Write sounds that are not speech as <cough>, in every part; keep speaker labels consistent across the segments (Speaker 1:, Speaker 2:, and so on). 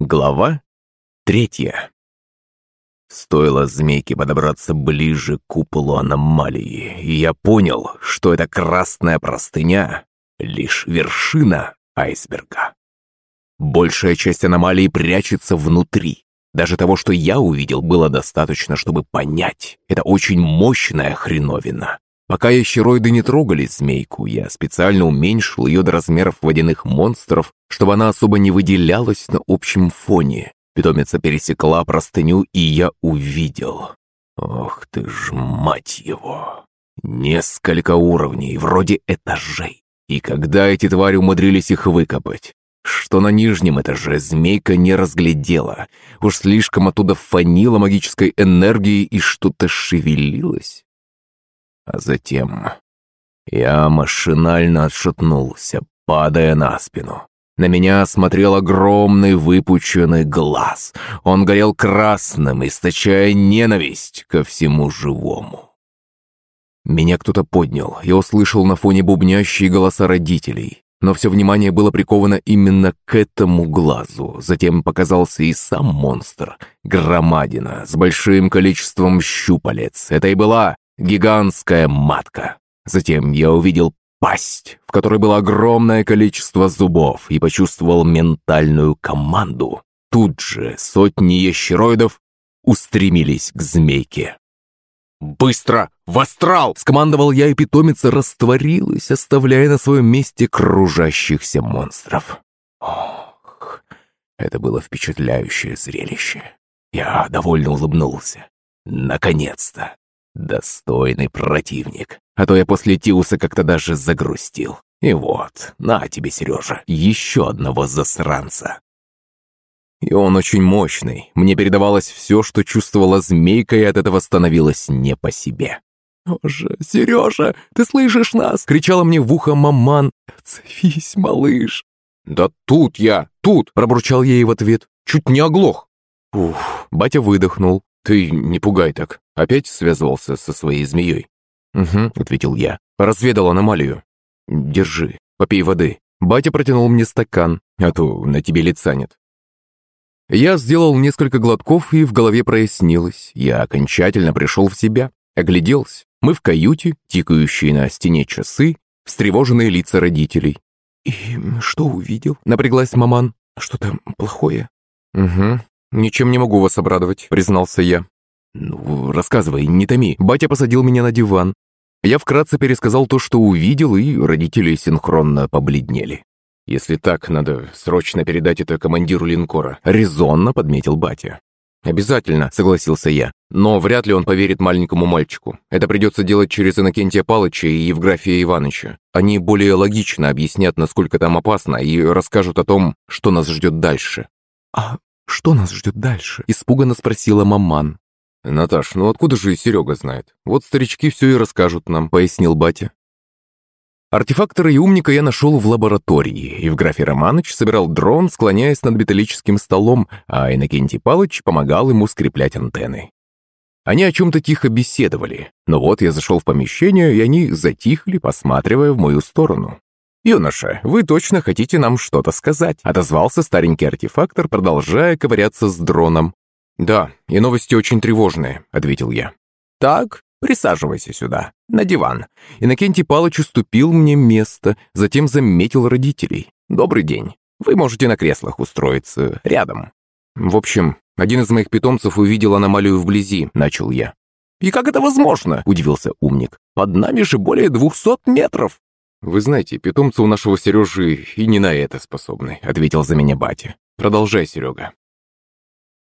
Speaker 1: Глава третья. Стоило змейке подобраться ближе к куполу аномалии, и я понял, что эта красная простыня — лишь вершина айсберга. Большая часть аномалии прячется внутри. Даже того, что я увидел, было достаточно, чтобы понять. Это очень мощная хреновина. Пока ящероиды не трогали змейку, я специально уменьшил ее до размеров водяных монстров, чтобы она особо не выделялась на общем фоне. Питомица пересекла простыню, и я увидел. Ох ты ж, мать его! Несколько уровней, вроде этажей. И когда эти твари умудрились их выкопать? Что на нижнем этаже змейка не разглядела. Уж слишком оттуда фанило магической энергией и что-то шевелилось. А затем я машинально отшатнулся, падая на спину. На меня смотрел огромный выпученный глаз. Он горел красным, источая ненависть ко всему живому. Меня кто-то поднял. Я услышал на фоне бубнящие голоса родителей. Но все внимание было приковано именно к этому глазу. Затем показался и сам монстр. Громадина, с большим количеством щупалец. Это и была гигантская матка. Затем я увидел пасть, в которой было огромное количество зубов, и почувствовал ментальную команду. Тут же сотни ящероидов устремились к змейке. «Быстро! В астрал!» — скомандовал я, и питомица растворилась, оставляя на своем месте кружащихся монстров. Ох, это было впечатляющее зрелище. Я довольно улыбнулся. Наконец-то! Достойный противник. А то я после Тиуса как-то даже загрустил. И вот, на тебе, Сережа, еще одного засранца. И он очень мощный. Мне передавалось все, что чувствовала змейка, и от этого становилось не по себе. «Боже, Сережа, ты слышишь нас?» — кричала мне в ухо маман. «Цвись, малыш!» «Да тут я, тут!» — пробурчал ей в ответ. «Чуть не оглох!» Уф, батя выдохнул. «Ты не пугай так. Опять связывался со своей змеей?» «Угу», — ответил я. «Разведал аномалию». «Держи, попей воды». Батя протянул мне стакан, а то на тебе лица нет. Я сделал несколько глотков, и в голове прояснилось. Я окончательно пришел в себя, огляделся. Мы в каюте, тикающие на стене часы, встревоженные лица родителей. «И что увидел?» — напряглась маман. «Что-то плохое?» «Угу, ничем не могу вас обрадовать», — признался я. «Ну, рассказывай, не томи». Батя посадил меня на диван. Я вкратце пересказал то, что увидел, и родители синхронно побледнели. «Если так, надо срочно передать это командиру линкора», — резонно подметил батя. «Обязательно», — согласился я. «Но вряд ли он поверит маленькому мальчику. Это придется делать через Иннокентия Палыча и Евграфия Ивановича. Они более логично объяснят, насколько там опасно, и расскажут о том, что нас ждет дальше». «А что нас ждет дальше?» — испуганно спросила маман. «Наташ, ну откуда же и Серега знает? Вот старички все и расскажут нам», — пояснил батя. Артефактора и умника я нашел в лаборатории, и в графе Романыч собирал дрон, склоняясь над металлическим столом, а Иннокентий Палыч помогал ему скреплять антенны. Они о чем-то тихо беседовали, но вот я зашел в помещение, и они затихли, посматривая в мою сторону. «Юноша, вы точно хотите нам что-то сказать?» — отозвался старенький артефактор, продолжая ковыряться с дроном. «Да, и новости очень тревожные», — ответил я. «Так, присаживайся сюда, на диван». Иннокентий Палыч уступил мне место, затем заметил родителей. «Добрый день. Вы можете на креслах устроиться, рядом». «В общем, один из моих питомцев увидел аномалию вблизи», — начал я. «И как это возможно?» — удивился умник. «Под нами же более двухсот метров». «Вы знаете, питомцы у нашего Сережи и не на это способны», — ответил за меня батя. «Продолжай, Серега».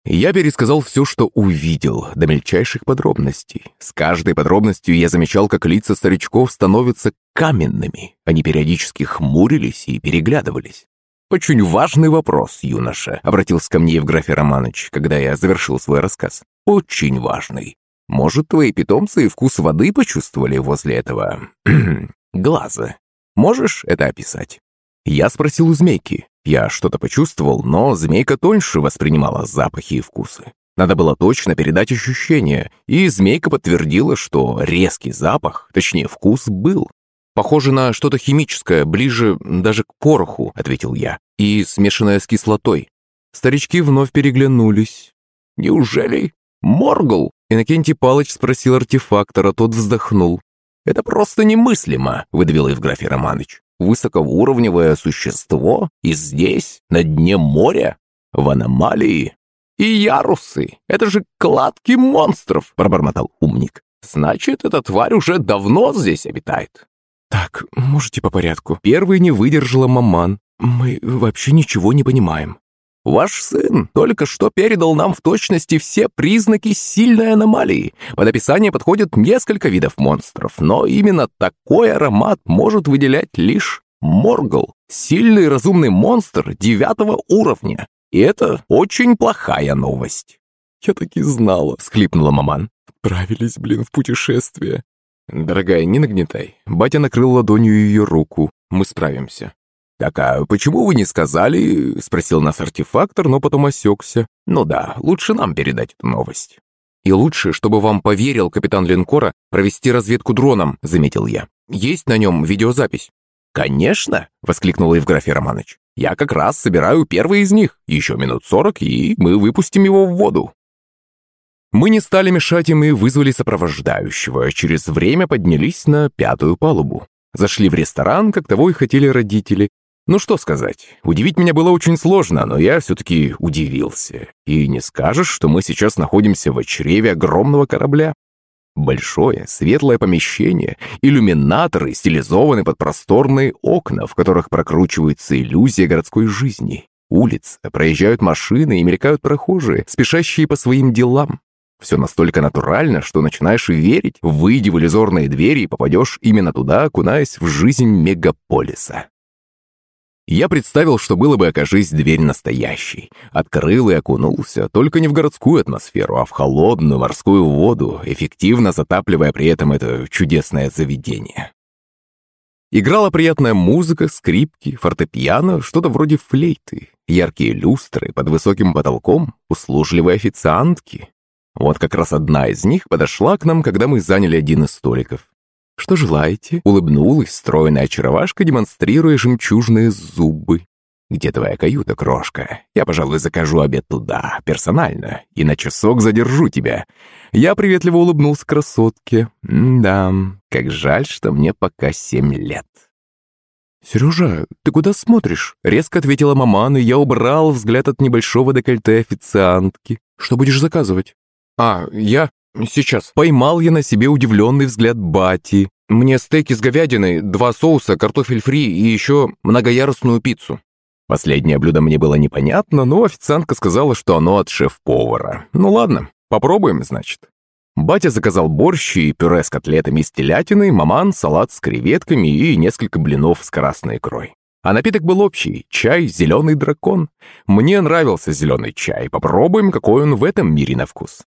Speaker 1: Я пересказал все, что увидел, до мельчайших подробностей. С каждой подробностью я замечал, как лица старичков становятся каменными. Они периодически хмурились и переглядывались. «Очень важный вопрос, юноша», — обратился ко мне Евграфий Романович, когда я завершил свой рассказ. «Очень важный. Может, твои питомцы вкус воды почувствовали возле этого... <clears throat> глаза? Можешь это описать?» Я спросил у змейки. Я что-то почувствовал, но змейка тоньше воспринимала запахи и вкусы. Надо было точно передать ощущения, и змейка подтвердила, что резкий запах, точнее вкус, был. «Похоже на что-то химическое, ближе даже к пороху», — ответил я, «и смешанное с кислотой».
Speaker 2: Старички вновь переглянулись.
Speaker 1: «Неужели Моргл?»
Speaker 2: Иннокентий Палыч спросил артефактора, тот вздохнул.
Speaker 1: «Это просто немыслимо», — выдавил Евграфий Романович. «Высокоуровневое существо и здесь, на дне моря, в аномалии. И ярусы. Это же кладки монстров», — пробормотал умник. «Значит, эта тварь уже давно здесь обитает».
Speaker 2: «Так, можете по порядку?» Первый не выдержала маман. «Мы вообще ничего не понимаем».
Speaker 1: Ваш сын только что передал нам в точности все признаки сильной аномалии. Под описание подходят несколько видов монстров, но именно такой аромат может выделять лишь Моргл, сильный разумный монстр девятого уровня. И это очень плохая новость.
Speaker 2: «Я так и знала», — всхлипнула маман. «Отправились, блин, в путешествие». «Дорогая, не нагнетай». Батя накрыл ладонью ее руку. «Мы справимся».
Speaker 1: «Так а почему вы не сказали?» — спросил нас артефактор, но потом осекся. «Ну да, лучше нам передать эту новость».
Speaker 2: «И лучше, чтобы вам поверил капитан линкора провести разведку дроном», — заметил я. «Есть на нем видеозапись».
Speaker 1: «Конечно!» — воскликнул Евграфий Романович. «Я как раз собираю первый из них. Еще минут сорок, и мы выпустим его в воду». Мы не стали мешать им и вызвали сопровождающего. Через время поднялись на пятую палубу. Зашли в ресторан, как того и хотели родители, ну что сказать, удивить меня было очень сложно, но я все-таки удивился. И не скажешь, что мы сейчас находимся в чреве огромного корабля. Большое, светлое помещение, иллюминаторы стилизованы под просторные окна, в которых прокручивается иллюзия городской жизни. Улицы, проезжают машины и мелькают прохожие, спешащие по своим делам. Все настолько натурально, что начинаешь верить, выйди в иллюзорные двери и попадешь именно туда, окунаясь в жизнь мегаполиса. Я представил, что было бы, окажись дверь настоящей. Открыл и окунулся, только не в городскую атмосферу, а в холодную морскую воду, эффективно затапливая при этом это чудесное заведение. Играла приятная музыка, скрипки, фортепиано, что-то вроде флейты, яркие люстры под высоким потолком, услужливые официантки. Вот как раз одна из них подошла к нам, когда мы заняли один из столиков. «Что желаете?» — улыбнулась стройная очаровашка, демонстрируя жемчужные зубы. «Где твоя каюта, крошка? Я, пожалуй, закажу обед туда, персонально, и на часок задержу тебя». Я приветливо улыбнулся красотке. «Да, как жаль, что мне пока семь лет». «Сережа, ты куда смотришь?» — резко ответила маман, и я убрал взгляд от небольшого декольте официантки. «Что будешь заказывать?» «А, я? «Сейчас». Поймал я на себе удивленный взгляд Бати. «Мне стейки с говядиной, два соуса, картофель фри и еще многоярусную пиццу». Последнее блюдо мне было непонятно, но официантка сказала, что оно от шеф-повара. Ну ладно, попробуем, значит. Батя заказал борщ и пюре с котлетами из телятины, маман, салат с креветками и несколько блинов с красной икрой. А напиток был общий – чай «Зеленый дракон». Мне нравился зеленый чай, попробуем, какой он в этом мире на вкус.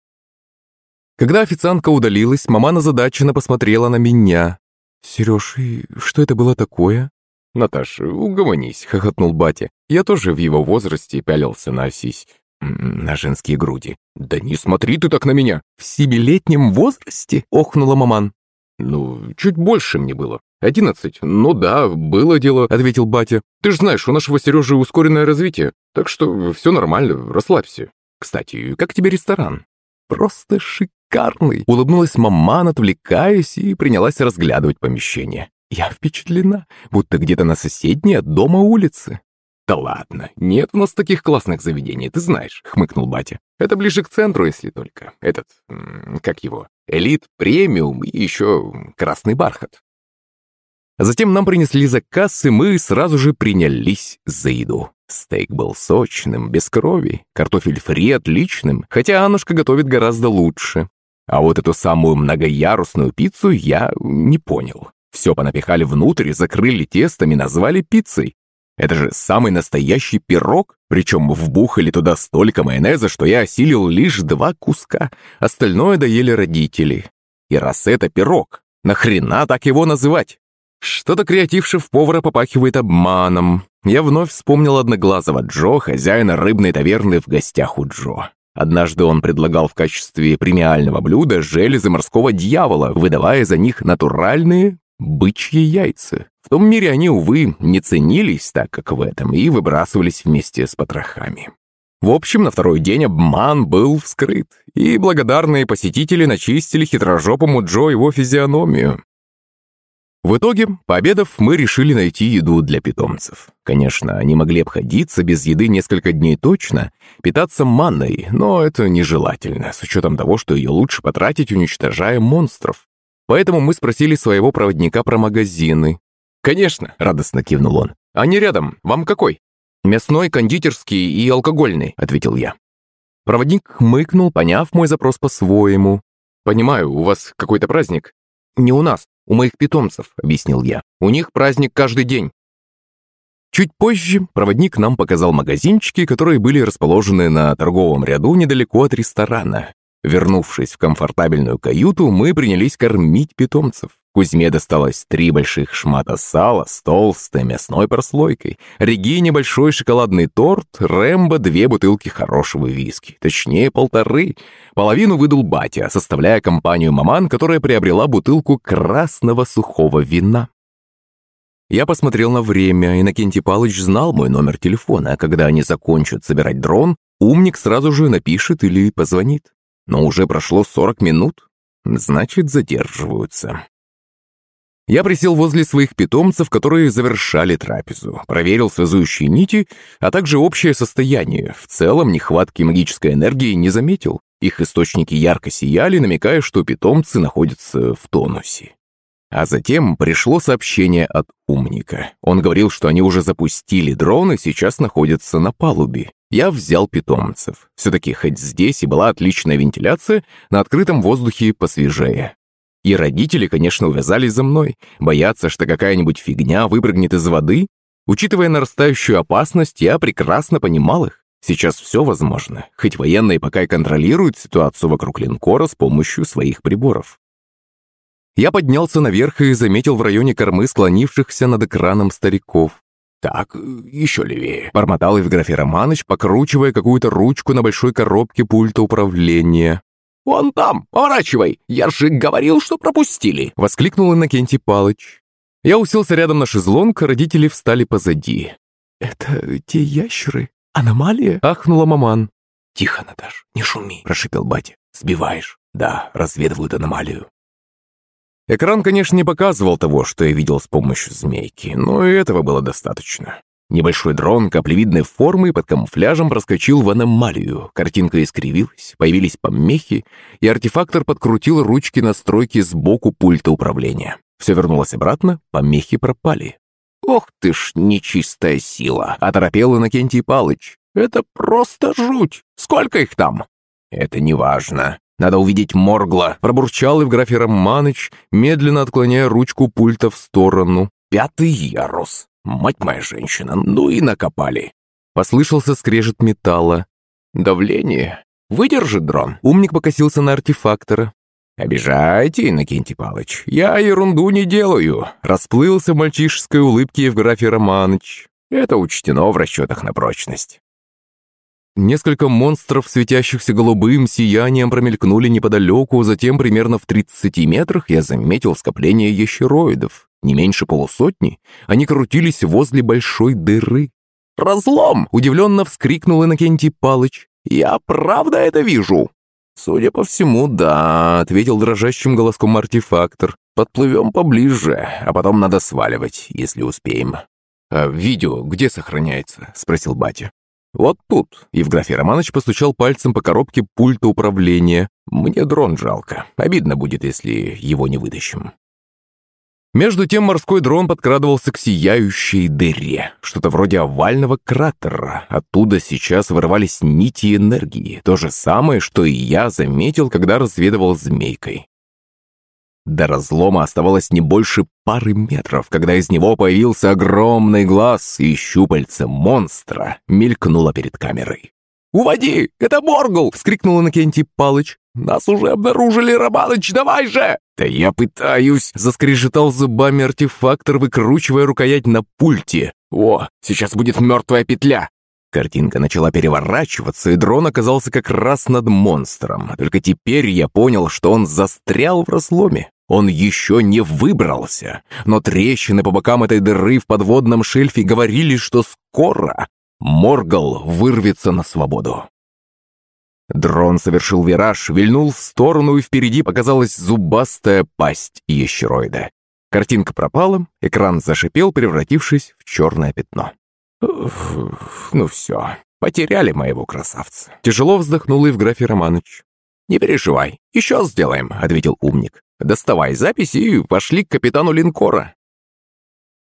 Speaker 1: Когда официантка удалилась, мама озадаченно посмотрела на меня. «Сереж, и что это было такое?» «Наташа, угомонись», — хохотнул батя. «Я тоже в его возрасте пялился на сись, на женские груди». «Да не смотри ты так на меня!»
Speaker 2: «В семилетнем возрасте?» — охнула маман.
Speaker 1: «Ну, чуть больше мне было. Одиннадцать. Ну да, было дело», — ответил батя. «Ты же знаешь, у нашего Сережи ускоренное развитие, так что все нормально, расслабься. Кстати, как тебе ресторан?»
Speaker 2: «Просто шикарный!» Улыбнулась маман, отвлекаясь, и принялась разглядывать помещение. «Я впечатлена, будто где-то на соседней от дома улице».
Speaker 1: «Да ладно, нет у нас таких классных заведений, ты знаешь», — хмыкнул батя. «Это ближе к центру, если только. Этот, как его, элит, премиум и еще красный бархат». Затем нам принесли заказ, и мы сразу же принялись за еду. Стейк был сочным, без крови, картофель фри отличным, хотя Аннушка готовит гораздо лучше. А вот эту самую многоярусную пиццу я не понял. Все понапихали внутрь, закрыли тестом и назвали пиццей. Это же самый настоящий пирог, причем вбухали туда столько майонеза, что я осилил лишь два куска, остальное доели родители. И раз это пирог, нахрена так его называть? Что-то креативший повара попахивает обманом. Я вновь вспомнил одноглазого Джо, хозяина рыбной таверны в гостях у Джо. Однажды он предлагал в качестве премиального блюда железы морского дьявола, выдавая за них натуральные бычьи яйца. В том мире они, увы, не ценились так, как в этом, и выбрасывались вместе с потрохами.
Speaker 2: В общем, на второй день обман был вскрыт, и благодарные посетители начистили хитрожопому Джо его физиономию. В итоге, пообедав, мы решили найти еду для питомцев. Конечно, они могли обходиться без еды несколько дней точно, питаться манной, но это нежелательно, с учетом того, что ее лучше потратить, уничтожая монстров. Поэтому мы спросили своего проводника про магазины. «Конечно», — радостно кивнул он. «Они рядом. Вам какой?» «Мясной, кондитерский и алкогольный», — ответил я. Проводник хмыкнул, поняв мой запрос по-своему. «Понимаю, у вас какой-то праздник?» «Не у нас, у моих питомцев», — объяснил я. «У них праздник каждый день». Чуть позже проводник нам показал магазинчики, которые были расположены на торговом ряду недалеко от ресторана. Вернувшись в комфортабельную каюту, мы принялись кормить питомцев. Кузьме досталось три больших шмата сала с толстой мясной прослойкой, Регине большой шоколадный торт, Рэмбо две бутылки хорошего виски, точнее полторы. Половину выдал батя, составляя компанию «Маман», которая приобрела бутылку красного сухого вина. Я посмотрел на время, Иннокентий Палыч знал мой номер телефона, а когда они закончат собирать дрон, умник сразу же напишет или позвонит. Но уже прошло 40 минут, значит, задерживаются. Я присел возле своих питомцев, которые завершали трапезу, проверил связующие нити, а также общее состояние. В целом, нехватки магической энергии не заметил. Их источники ярко сияли, намекая, что питомцы находятся в тонусе. А затем пришло сообщение от умника. Он говорил, что они уже запустили дрон и сейчас находятся на палубе. Я взял питомцев. Все-таки хоть здесь и была отличная вентиляция, на открытом воздухе посвежее. И родители, конечно, увязались за мной, боятся, что какая-нибудь фигня выпрыгнет из воды. Учитывая нарастающую опасность, я прекрасно понимал их. Сейчас все возможно, хоть военные пока и контролируют ситуацию вокруг линкора с помощью своих приборов. Я поднялся наверх и заметил в районе кормы склонившихся над экраном стариков. «Так, еще левее», — бормотал Евграфий Романыч, покручивая какую-то ручку на большой коробке пульта управления. «Вон там, поворачивай! Я же говорил, что пропустили!» — воскликнул Иннокентий Палыч. Я уселся рядом на шезлонг, родители встали позади. «Это те ящеры? Аномалия?» — ахнула маман. «Тихо, Наташ, не шуми», — прошипел батя. «Сбиваешь. Да, разведывают аномалию». Экран, конечно, не показывал того, что я видел с помощью змейки, но и этого было достаточно. Небольшой дрон каплевидной формы под камуфляжем проскочил в аномалию. Картинка искривилась, появились помехи, и артефактор подкрутил ручки настройки сбоку пульта управления. Все вернулось обратно, помехи пропали. «Ох ты ж, нечистая сила!» — оторопел Иннокентий Палыч. «Это просто жуть! Сколько их там?» «Это неважно. «Надо увидеть Моргла», — пробурчал Евграфий Романыч, медленно отклоняя ручку пульта в сторону. «Пятый ярус. Мать моя женщина, ну и накопали». Послышался скрежет металла. «Давление. Выдержит дрон?» Умник покосился на артефактора. «Обижайте, Иннокентий Палыч, я ерунду не делаю», расплылся в мальчишеской улыбке Евграфий Романыч. «Это учтено в расчетах на прочность». Несколько монстров, светящихся голубым сиянием, промелькнули неподалеку, затем примерно в 30 метрах я заметил скопление ящероидов. Не меньше полусотни, они крутились возле большой дыры. «Разлом!» — удивленно вскрикнул Иннокентий Палыч. «Я правда это вижу!» «Судя по всему, да», — ответил дрожащим голоском артефактор. «Подплывем поближе, а потом надо сваливать, если успеем». «А видео где сохраняется?» — спросил батя. «Вот тут», — Евграфий Романович постучал пальцем по коробке пульта управления. «Мне дрон жалко. Обидно будет, если его не вытащим». Между тем морской дрон подкрадывался к сияющей дыре, что-то вроде овального кратера. Оттуда сейчас вырывались нити энергии, то же самое, что и я заметил, когда разведывал змейкой. До разлома оставалось не больше пары метров, когда из него появился огромный глаз, и щупальце монстра мелькнуло перед камерой. «Уводи! Это Боргул!» — вскрикнул Иннокентий Палыч. «Нас уже обнаружили, Романыч, давай же!» «Да я пытаюсь!» — заскрежетал зубами артефактор, выкручивая рукоять на пульте. «О, сейчас будет мертвая петля!» Картинка начала переворачиваться, и дрон оказался как раз над монстром. Только теперь я понял, что он застрял в разломе. Он еще не выбрался, но трещины по бокам этой дыры в подводном шельфе говорили, что скоро. Моргал вырвется на свободу. Дрон совершил вираж, вильнул в сторону, и впереди показалась зубастая пасть ящероида. Картинка пропала, экран зашипел, превратившись в черное пятно. Ну все, потеряли моего красавца. Тяжело вздохнул Евграфий Романович. «Не переживай, еще сделаем», — ответил умник. «Доставай запись и пошли к капитану линкора».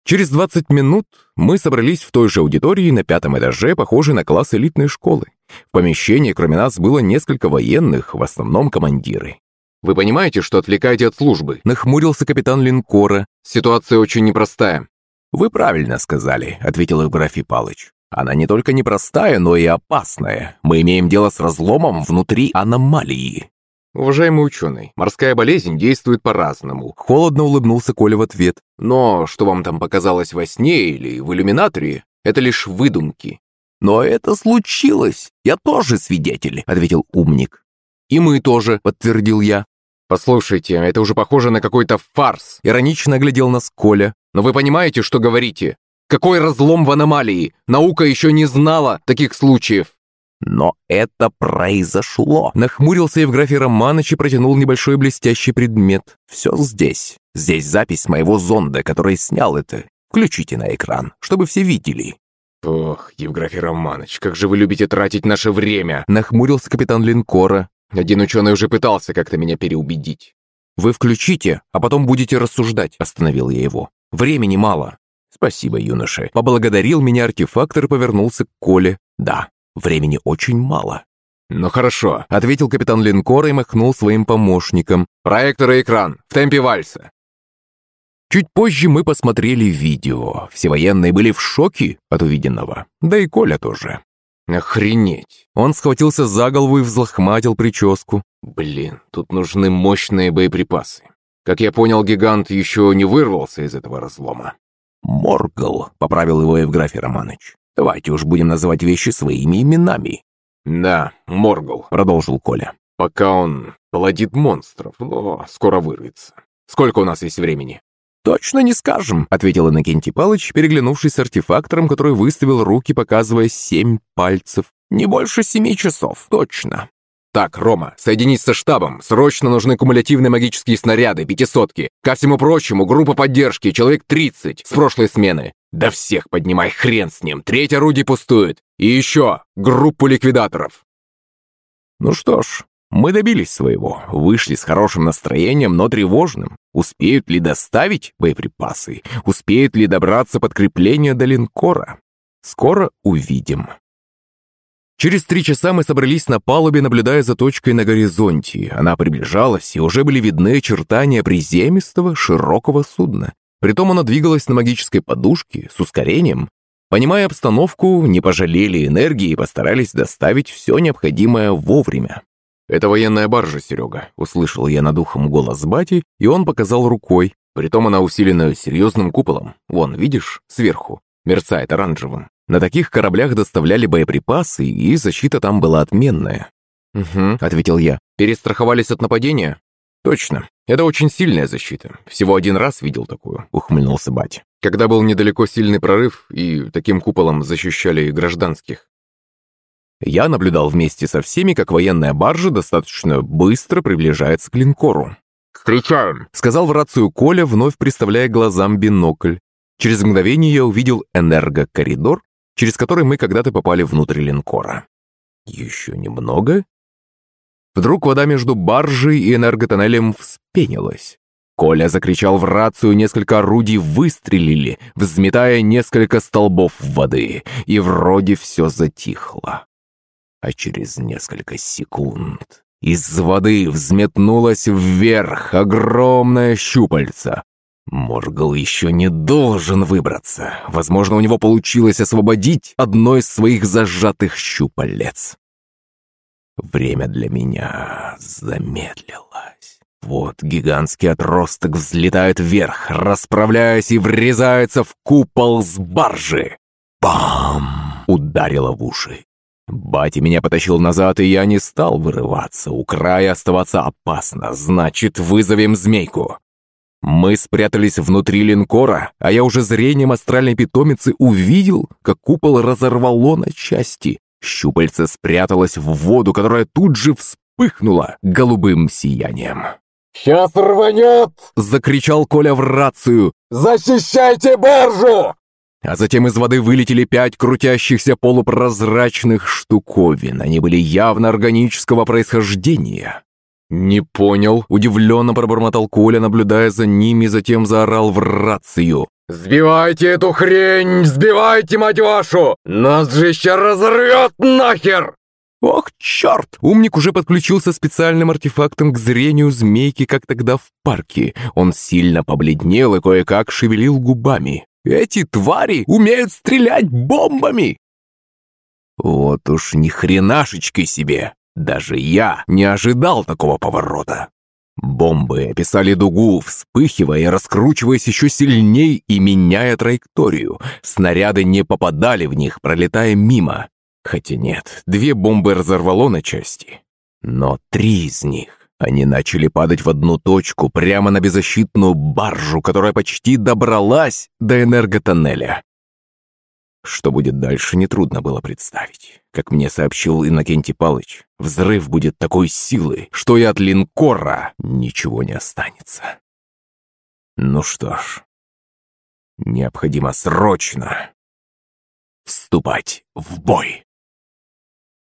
Speaker 2: Через 20 минут мы собрались в той же аудитории на пятом этаже, похожей на класс элитной школы. В помещении, кроме нас, было несколько военных, в основном командиры. «Вы понимаете, что отвлекаете от службы?» – нахмурился капитан линкора. «Ситуация очень непростая». «Вы правильно сказали», – ответил Евграфий Палыч. «Она не только непростая, но и опасная. Мы имеем дело с разломом внутри аномалии». «Уважаемый ученый, морская болезнь действует по-разному», — холодно улыбнулся Коля в ответ. «Но что вам там показалось во сне или в иллюминаторе, это лишь выдумки». «Но это случилось! Я тоже свидетель», — ответил умник. «И мы тоже», — подтвердил я. «Послушайте, это уже похоже на какой-то фарс», — иронично глядел нас Коля. «Но вы понимаете, что говорите? Какой разлом в аномалии? Наука еще не знала таких случаев».
Speaker 1: Но это произошло.
Speaker 2: Нахмурился Евграфий Романович и протянул небольшой блестящий предмет.
Speaker 1: Все здесь. Здесь запись моего зонда, который снял это. Включите на экран, чтобы все видели.
Speaker 2: «Ох, Евграфий Романович, как же вы любите тратить наше время!» Нахмурился капитан линкора. «Один ученый уже пытался как-то меня переубедить». «Вы включите, а потом будете рассуждать», — остановил я его. «Времени мало».
Speaker 1: «Спасибо, юноша».
Speaker 2: Поблагодарил меня артефактор и повернулся к Коле.
Speaker 1: «Да, Времени очень мало».
Speaker 2: «Ну хорошо», — ответил капитан линкора и махнул своим помощником. «Проектор и экран, в темпе вальса». Чуть позже мы посмотрели видео. Все военные были в шоке от увиденного. Да и Коля тоже. Охренеть. Он схватился за голову и взлохматил прическу. Блин, тут нужны мощные боеприпасы. Как я понял, гигант еще не вырвался из этого разлома.
Speaker 1: «Моргал», — поправил его Евграфий Романович. Давайте уж будем называть вещи своими именами».
Speaker 2: «Да, Моргл», — продолжил Коля. «Пока он плодит монстров, но скоро вырвется. Сколько у нас есть времени?»
Speaker 1: «Точно не скажем», — ответил Иннокентий Палыч, переглянувшись с артефактором, который выставил руки, показывая семь пальцев. «Не больше семи часов, точно».
Speaker 2: «Так, Рома, соединись со штабом. Срочно нужны кумулятивные магические снаряды, пятисотки. Ко всему прочему, группа поддержки, человек 30 с прошлой смены. Да всех поднимай, хрен с ним, треть орудий пустует. И еще группу ликвидаторов.
Speaker 1: Ну что ж, мы добились своего, вышли с хорошим настроением, но тревожным. Успеют ли доставить боеприпасы? Успеет ли добраться подкрепление до линкора? Скоро увидим.
Speaker 2: Через три часа мы собрались на палубе, наблюдая за точкой на горизонте. Она приближалась, и уже были видны очертания приземистого широкого судна. Притом она двигалась на магической подушке с ускорением. Понимая обстановку, не пожалели энергии и постарались доставить все необходимое вовремя. «Это военная баржа, Серега», — услышал я над ухом голос бати, и он показал рукой. Притом она усилена серьезным куполом. Вон, видишь, сверху. Мерцает оранжевым. На таких кораблях доставляли боеприпасы, и защита там была отменная. «Угу», — ответил я. «Перестраховались от нападения?» «Точно. Это очень сильная защита. Всего один раз видел такую», — ухмыльнулся Бать. «Когда был недалеко сильный прорыв, и таким куполом защищали гражданских». Я наблюдал вместе со всеми, как военная баржа достаточно быстро приближается к линкору. «Встречаем!» — сказал в рацию Коля, вновь приставляя глазам бинокль. Через мгновение я увидел энергокоридор, через который мы когда-то попали внутрь линкора. Еще немного, Вдруг вода между баржей и энерготоннелем вспенилась. Коля закричал в рацию, несколько орудий выстрелили, взметая несколько столбов воды, и вроде все затихло. А через несколько секунд из воды взметнулась вверх огромная щупальца. Моргал еще не должен выбраться. Возможно, у него получилось освободить одно из своих зажатых щупалец. Время для меня замедлилось. Вот гигантский отросток взлетает вверх, расправляясь и врезается в купол с баржи. Бам! Ударило в уши. Батя меня потащил назад, и я не стал вырываться. У края оставаться опасно, значит, вызовем змейку. Мы спрятались внутри линкора, а я уже зрением астральной питомицы увидел, как купол разорвало на части. Щупальце спряталось в воду, которая тут же вспыхнула голубым сиянием.
Speaker 3: «Сейчас рванет!»
Speaker 2: — закричал Коля в рацию.
Speaker 3: «Защищайте баржу!»
Speaker 2: А затем из воды вылетели пять крутящихся полупрозрачных штуковин. Они были явно органического происхождения. «Не понял», — удивленно пробормотал Коля, наблюдая за ними, затем заорал в рацию.
Speaker 3: «Сбивайте эту хрень! Сбивайте, мать вашу! Нас же еще разорвет нахер!»
Speaker 2: «Ох, черт!» Умник уже подключился специальным артефактом к зрению змейки, как тогда в парке. Он сильно побледнел и кое-как шевелил губами. Эти твари умеют стрелять бомбами!» Вот уж ни хренашечки себе! Даже я не ожидал такого поворота. Бомбы описали дугу, вспыхивая и раскручиваясь еще сильней и меняя траекторию. Снаряды не попадали в них, пролетая мимо. Хотя нет, две бомбы разорвало на части. Но три из них они начали падать в одну точку, прямо на беззащитную баржу, которая почти добралась до энерготоннеля. Что будет дальше, нетрудно было представить. Как мне сообщил Иннокентий Палыч, взрыв будет такой силы, что и от линкора ничего не останется. Ну что ж, необходимо срочно вступать в бой.